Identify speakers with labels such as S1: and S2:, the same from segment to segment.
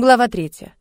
S1: Глава третья.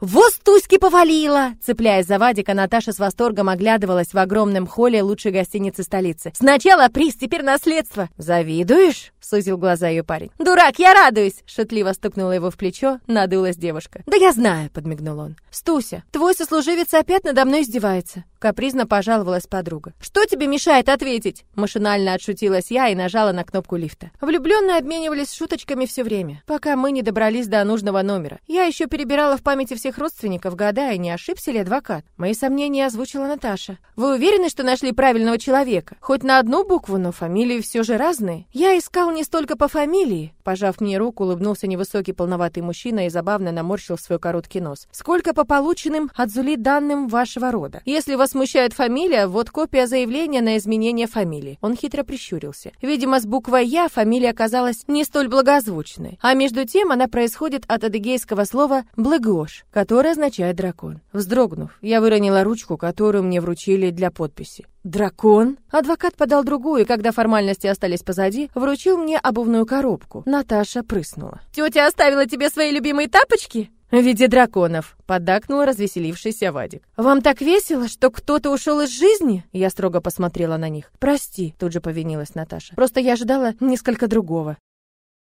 S1: «Вот Туськи повалила!» Цепляясь за Вадика, Наташа с восторгом оглядывалась в огромном холле лучшей гостиницы столицы. «Сначала приз, теперь наследство!» «Завидуешь?» — сузил глаза ее парень. «Дурак, я радуюсь!» — шутливо стукнула его в плечо, надулась девушка. «Да я знаю!» — подмигнул он. «Стуся, твой сослуживец опять надо мной издевается!» Капризно пожаловалась подруга. «Что тебе мешает ответить?» Машинально отшутилась я и нажала на кнопку лифта. Влюбленные обменивались шуточками все время, пока мы не добрались до нужного номера. Я еще перебирала в памяти всех родственников, гадая, не ошибся ли адвокат. Мои сомнения озвучила Наташа. «Вы уверены, что нашли правильного человека? Хоть на одну букву, но фамилии все же разные. Я искал не столько по фамилии», пожав мне руку, улыбнулся невысокий полноватый мужчина и забавно наморщил свой короткий нос. «Сколько по полученным от Зули данным вашего рода? Если вас смущает фамилия, вот копия заявления на изменение фамилии». Он хитро прищурился. Видимо, с буквой «Я» фамилия оказалась не столь благозвучной. А между тем она происходит от адыгейского слова «блыгош», которое означает «дракон». Вздрогнув, я выронила ручку, которую мне вручили для подписи. «Дракон?» Адвокат подал другую, и когда формальности остались позади, вручил мне обувную коробку. Наташа прыснула. «Тетя оставила тебе свои любимые тапочки?» «В виде драконов», — поддакнул развеселившийся Вадик. «Вам так весело, что кто-то ушел из жизни?» Я строго посмотрела на них. «Прости», — тут же повинилась Наташа. «Просто я ожидала несколько другого».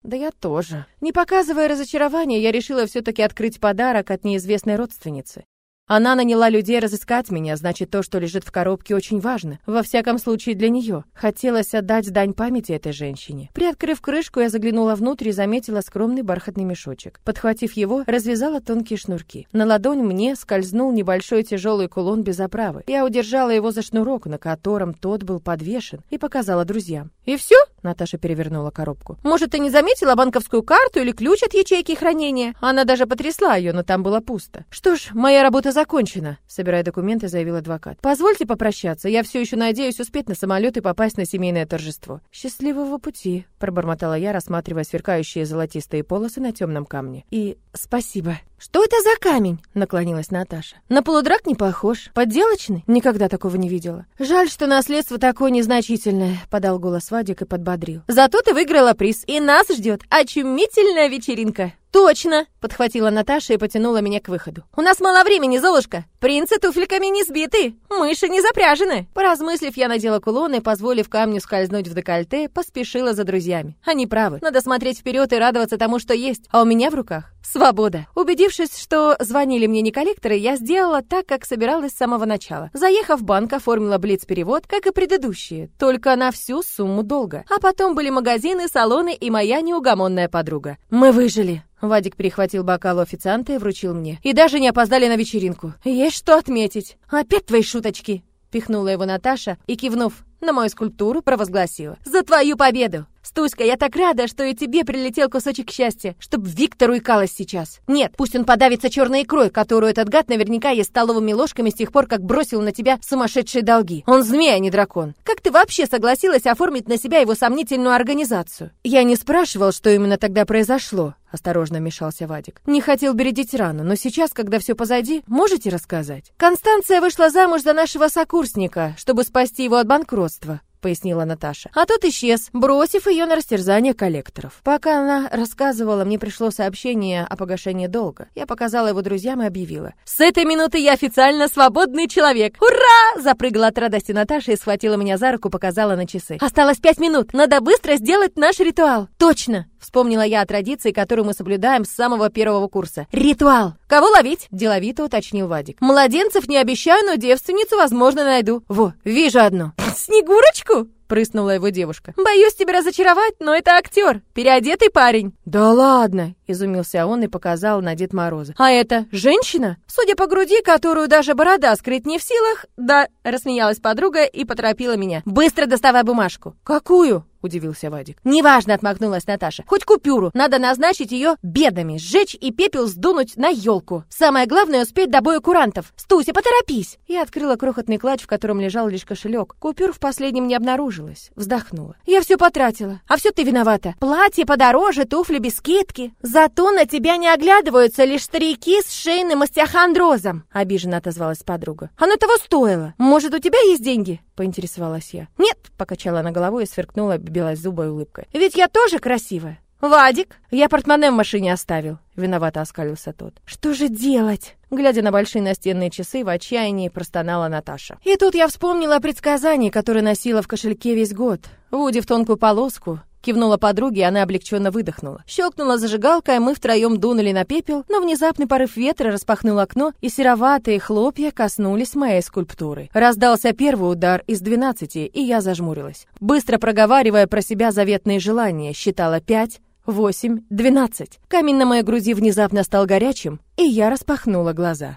S1: Да я тоже. Не показывая разочарования, я решила все-таки открыть подарок от неизвестной родственницы. Она наняла людей разыскать меня, значит, то, что лежит в коробке, очень важно. Во всяком случае, для нее. Хотелось отдать дань памяти этой женщине. Приоткрыв крышку, я заглянула внутрь и заметила скромный бархатный мешочек. Подхватив его, развязала тонкие шнурки. На ладонь мне скользнул небольшой тяжелый кулон без оправы. Я удержала его за шнурок, на котором тот был подвешен, и показала друзьям. «И все?» — Наташа перевернула коробку. «Может, ты не заметила банковскую карту или ключ от ячейки хранения?» Она даже потрясла ее, но там было пусто. «Что ж, моя работа закончено», — собирая документы, заявил адвокат. «Позвольте попрощаться. Я все еще надеюсь успеть на самолет и попасть на семейное торжество». «Счастливого пути», — пробормотала я, рассматривая сверкающие золотистые полосы на темном камне. «И спасибо». «Что это за камень?» — наклонилась Наташа. «На полудрак не похож. Подделочный? Никогда такого не видела». «Жаль, что наследство такое незначительное», — подал голос Вадик и подбодрил. «Зато ты выиграла приз, и нас ждет очумительная вечеринка». «Точно!» — подхватила Наташа и потянула меня к выходу. «У нас мало времени, Золушка! Принцы туфельками не сбиты, мыши не запряжены!» Поразмыслив, я надела кулон и, позволив камню скользнуть в декольте, поспешила за друзьями. Они правы. Надо смотреть вперед и радоваться тому, что есть. А у меня в руках свобода. Убедившись, что звонили мне не коллекторы, я сделала так, как собиралась с самого начала. Заехав в банк, оформила блиц-перевод, как и предыдущие, только на всю сумму долга. А потом были магазины, салоны и моя неугомонная подруга. Мы выжили. Вадик перехватил бокал у официанта и вручил мне. И даже не опоздали на вечеринку. Есть что отметить. Опять твои шуточки. Пихнула его Наташа и, кивнув на мою скульптуру, провозгласила. «За твою победу!» Стуська, я так рада, что и тебе прилетел кусочек счастья, чтоб Виктору икалось сейчас. Нет, пусть он подавится черной икрой, которую этот гад наверняка ест столовыми ложками с тех пор, как бросил на тебя сумасшедшие долги. Он змея, а не дракон. Как ты вообще согласилась оформить на себя его сомнительную организацию? Я не спрашивал, что именно тогда произошло. Осторожно вмешался Вадик. Не хотел бередить рану, но сейчас, когда все позади, можете рассказать? Констанция вышла замуж за нашего сокурсника, чтобы спасти его от банкротства пояснила Наташа. А тот исчез, бросив ее на растерзание коллекторов. Пока она рассказывала, мне пришло сообщение о погашении долга. Я показала его друзьям и объявила. «С этой минуты я официально свободный человек! Ура!» Запрыгала от радости Наташа и схватила меня за руку, показала на часы. «Осталось пять минут! Надо быстро сделать наш ритуал!» «Точно!» Вспомнила я о традиции, которую мы соблюдаем с самого первого курса. «Ритуал!» «Кого ловить?» – деловито уточнил Вадик. «Младенцев не обещаю, но девственницу, возможно, найду. Во, вижу одну». «Снегурочку?» прыснула его девушка. «Боюсь тебя разочаровать, но это актер, переодетый парень». «Да ладно!» — изумился он и показал на Дед Мороза. «А это женщина? Судя по груди, которую даже борода скрыть не в силах...» «Да», — рассмеялась подруга и поторопила меня. «Быстро доставай бумажку». «Какую?» — удивился Вадик. «Неважно», — отмахнулась Наташа. «Хоть купюру. Надо назначить ее бедами, сжечь и пепел сдунуть на елку. Самое главное — успеть до боя курантов. Стуся, поторопись!» Я открыла крохотный клатч, в котором лежал лишь кошелек. Купюр в последнем не обнаружилось. Вздохнула. «Я все потратила. А все ты виновата. Платье подороже, туфли без скидки. Зато на тебя не оглядываются лишь старики с шейным остеохондрозом», — обиженно отозвалась подруга. «Оно того стоило. Может, у тебя есть деньги?» — поинтересовалась я. «Нет», — покачала она головой и сверкнула белозубой улыбкой. «Ведь я тоже красивая». «Вадик, я портмоне в машине оставил», — виновато оскалился тот. «Что же делать?» Глядя на большие настенные часы, в отчаянии простонала Наташа. И тут я вспомнила о предсказании, которое носила в кошельке весь год. Вуди в тонкую полоску, Кивнула подруге, и она облегченно выдохнула. Щелкнула зажигалка, и мы втроем дунули на пепел, но внезапный порыв ветра распахнул окно, и сероватые хлопья коснулись моей скульптуры. Раздался первый удар из двенадцати, и я зажмурилась. Быстро проговаривая про себя заветные желания, считала пять, восемь, двенадцать. Камень на моей груди внезапно стал горячим, и я распахнула глаза.